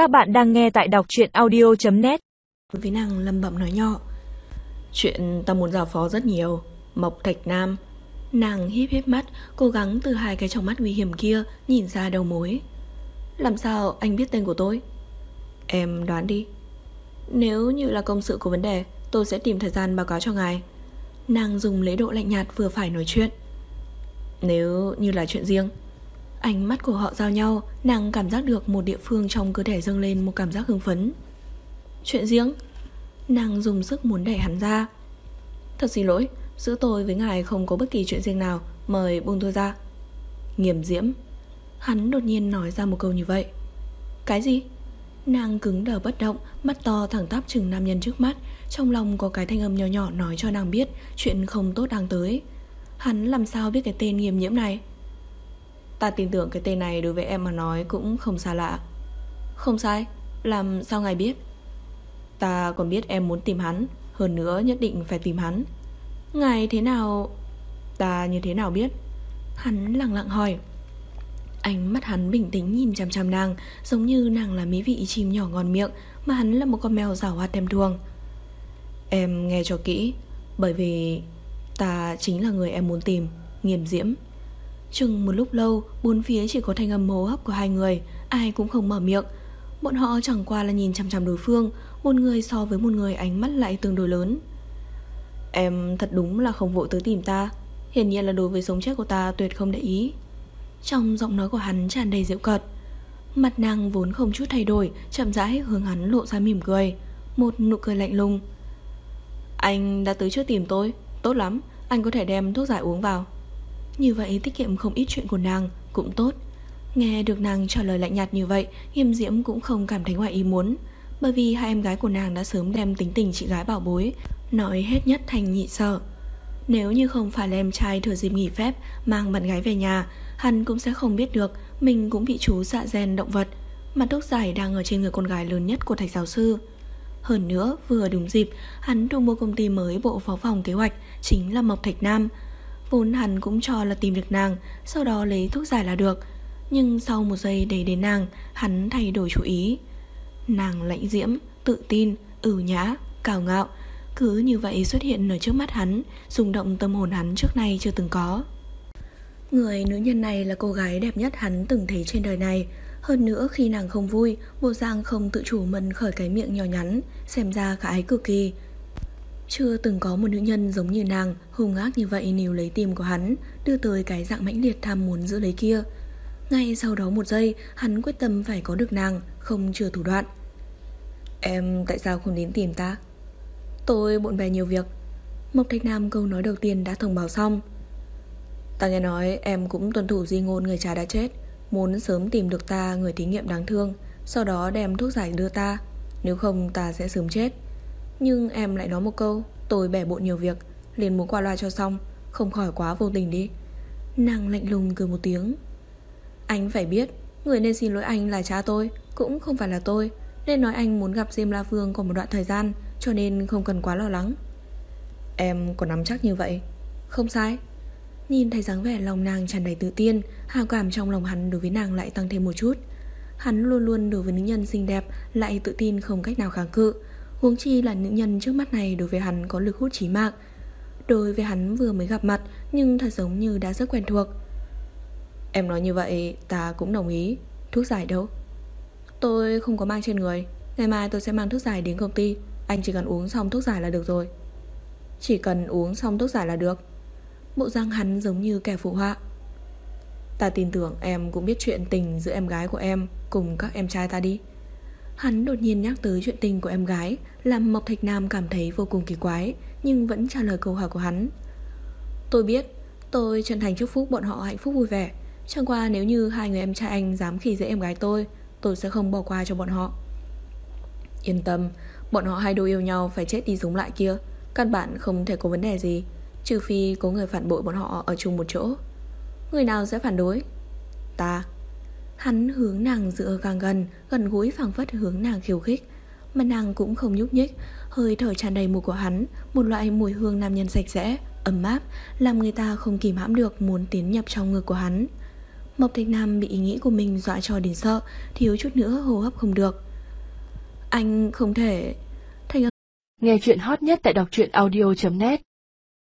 Các bạn đang nghe tại đọc truyện audio.net Với nàng lâm bẩm nói nhỏ, Chuyện ta muốn giao phó rất nhiều, Mộc Thạch Nam. Nàng híp híp mắt, Cố gắng từ hai cái trong mắt nguy hiểm kia Nhìn ra đầu mối. Làm sao anh biết tên của tôi? Em đoán đi. Nếu như là công sự của vấn đề, Tôi sẽ tìm thời gian báo cáo cho ngài. Nàng dùng lễ độ lạnh nhạt vừa phải nói chuyện. Nếu như là chuyện riêng Ánh mắt của họ giao nhau, Nàng cảm giác được một địa phương trong cơ thể dâng lên Một cảm giác hưng phấn. Chuyện riêng? Nàng dùng sức muốn đẩy hắn ra. Thật xin lỗi Giữa tôi với ngài không có bất kỳ chuyện riêng nào, Mời buông tôi ra. Nghiêm diễm. Hắn đột nhiên nói ra một câu như vậy. Cái gì? Nàng cứng đờ bất động, Mắt to thẳng tắp chừng nam nhân trước mắt, Trong lòng có cái thanh âm nhỏ nhỏ nói cho nàng biết Chuyện không tốt đang tới. Hắn làm sao biết cái tên nghiêm nhiễm này? Ta tin tưởng cái tên này đối với em mà nói cũng không xa lạ. Không sai, Làm sao ngài biết? Ta còn biết em muốn tìm hắn, Hơn nữa nhất định phải tìm hắn. Ngài thế nào? Ta như thế nào biết? Hắn lặng lặng hỏi. Ánh mắt hắn bình tĩnh nhìn chăm chăm nàng, Giống như nàng là mỹ vị chim nhỏ ngon miệng, Mà hắn là một con mèo rào hoạt thèm thuồng. Em nghe cho kỹ, Bởi vì Ta chính là người em muốn tìm Nghiêm diễm. Chừng một lúc lâu Bốn phía chỉ có thanh âm hô hấp của hai người Ai cũng không mở miệng. Bọn họ chẳng qua là nhìn chăm chăm đối phương Một người so với một người ánh mắt lại tương đối lớn. Em thật đúng là không vội tới tìm ta Hiển nhiên là đối với sống chết của ta tuyệt không để ý. Trong giọng nói của hắn tràn đầy dịu cợt Mặt nàng vốn không chút thay đổi Chậm rãi hướng hắn lộ ra mỉm cười Một nụ cười lạnh lùng. Anh đã tới trước tìm tôi Tốt lắm, anh có thể đem thuốc giải uống vào. Như vậy tiết kiệm không ít chuyện của nàng Cũng tốt. Nghe được nàng trả lời lạnh nhạt như vậy, Nghiêm diễm cũng không cảm thấy ngoài ý muốn, Bởi vì hai em gái của nàng đã sớm đem tính tình chị gái bảo bối, Nói hết nhất thành nhị sợ. Nếu như không phải là em trai thừa dịp nghỉ phép Mang bạn gái về nhà, Hắn cũng sẽ không biết được Mình cũng bị chú dạ gen động vật, mặt tóc giải đang ở trên người con gái lớn nhất của thầy giáo sư. Hơn nữa, vừa đúng dịp, Hắn thu mua công ty mới bộ phó phòng kế hoạch Chính là Mộc Thạch Nam Vốn hắn cũng cho là tìm được nàng Sau đó lấy thuốc giải là được. Nhưng sau một giây để đến nàng Hắn thay đổi chú ý. Nàng lãnh diễm, tự tin, ử nhã, cào ngạo. Cứ như vậy xuất hiện ở trước mắt hắn rung động tâm hồn hắn trước nay chưa từng có. Người nữ nhân này là cô gái đẹp nhất hắn từng thấy trên đời này. Hơn nữa khi nàng không vui Bộ Giang không tự chủ mân khởi cái miệng nhỏ nhắn Xem ra khả ái cực kỳ. Chưa từng có một nữ nhân giống như nàng Hùng ác như vậy níu lấy tim của hắn, Đưa tới cái dạng mãnh liệt tham muốn giữ lấy kia. Ngay sau đó một giây, Hắn quyết tâm phải có được nàng, Không chừa thủ đoạn. Em tại sao không đến tìm ta? Tôi bộn bề nhiều việc. Mộc Thạch Nam câu nói đầu tiên đã thông báo xong. Ta nghe nói em cũng tuân thủ di ngôn người cha đã chết, Muốn sớm tìm được ta người thí nghiệm đáng thương, Sau đó đem thuốc giải đưa ta. Nếu không ta sẽ sớm chết. Nhưng em lại nói một câu, Tôi bẻ bộn nhiều việc, liền muốn qua loa cho xong, Không khỏi quá vô tình đi. Nàng lạnh lùng cười một tiếng. Anh phải biết, Người nên xin lỗi anh là cha tôi, Cũng không phải là tôi, Nên nói anh muốn gặp Diêm La Phương còn một đoạn thời gian, cho nên không cần quá lo lắng. Em có nắm chắc như vậy? Không sai. Nhìn thấy dáng vẻ lòng nàng tràn đầy tự tin, Hào cảm trong lòng hắn đối với nàng lại tăng thêm một chút. Hắn luôn luôn đối với nữ nhân xinh đẹp Lại tự tin không cách nào kháng cự. Huống chi là nữ nhân trước mắt này Đối với hắn có lực hút chí mạng. Đối với hắn vừa mới gặp mặt, Nhưng thật giống như đã rất quen thuộc. Em nói như vậy, ta cũng đồng ý. Thuốc giải đâu? Tôi không có mang trên người. Ngày mai tôi sẽ mang thuốc giải đến công ty. Anh chỉ cần uống xong thuốc giải là được rồi. Chỉ cần uống xong thuốc giải là được. Bộ răng hắn giống như kẻ phụ họa. Ta tin tưởng em cũng biết chuyện tình giữa em gái của em Cùng các em trai ta đi. Hắn đột nhiên nhắc tới chuyện tình của em gái, Làm Mộc Thạch Nam cảm thấy vô cùng kỳ quái, Nhưng vẫn trả lời câu hỏi của hắn. Tôi biết, Tôi chân thành chúc phúc bọn họ hạnh phúc vui vẻ. Chẳng qua nếu như hai người em trai anh dám khi dễ em gái tôi Tôi sẽ không bỏ qua cho bọn họ. Yên tâm, Bọn họ hai đôi yêu nhau phải chết đi sống lại kia, Căn bản không thể có vấn đề gì, Trừ phi có người phản bội bọn họ ở chung một chỗ. Người nào sẽ phản đối? Ta. Hắn hướng nàng dựa càng gần Gần gũi phẳng phất hướng nàng khiêu khích. Mà nàng cũng không nhúc nhích, Hơi thở tràn đầy mùi của hắn, Một loại mùi hương nam nhân sạch sẽ, Ấm áp, Làm người ta không kìm hãm được Muốn tiến nhập trong ngực của hắn. Mộc Thạch Nam bị ý nghĩ của mình dọa cho đến sợ, Thiếu chút nữa hô hấp không được. Anh không thể... Thành Nghe chuyện hot nhất tại đọc truyện audio.net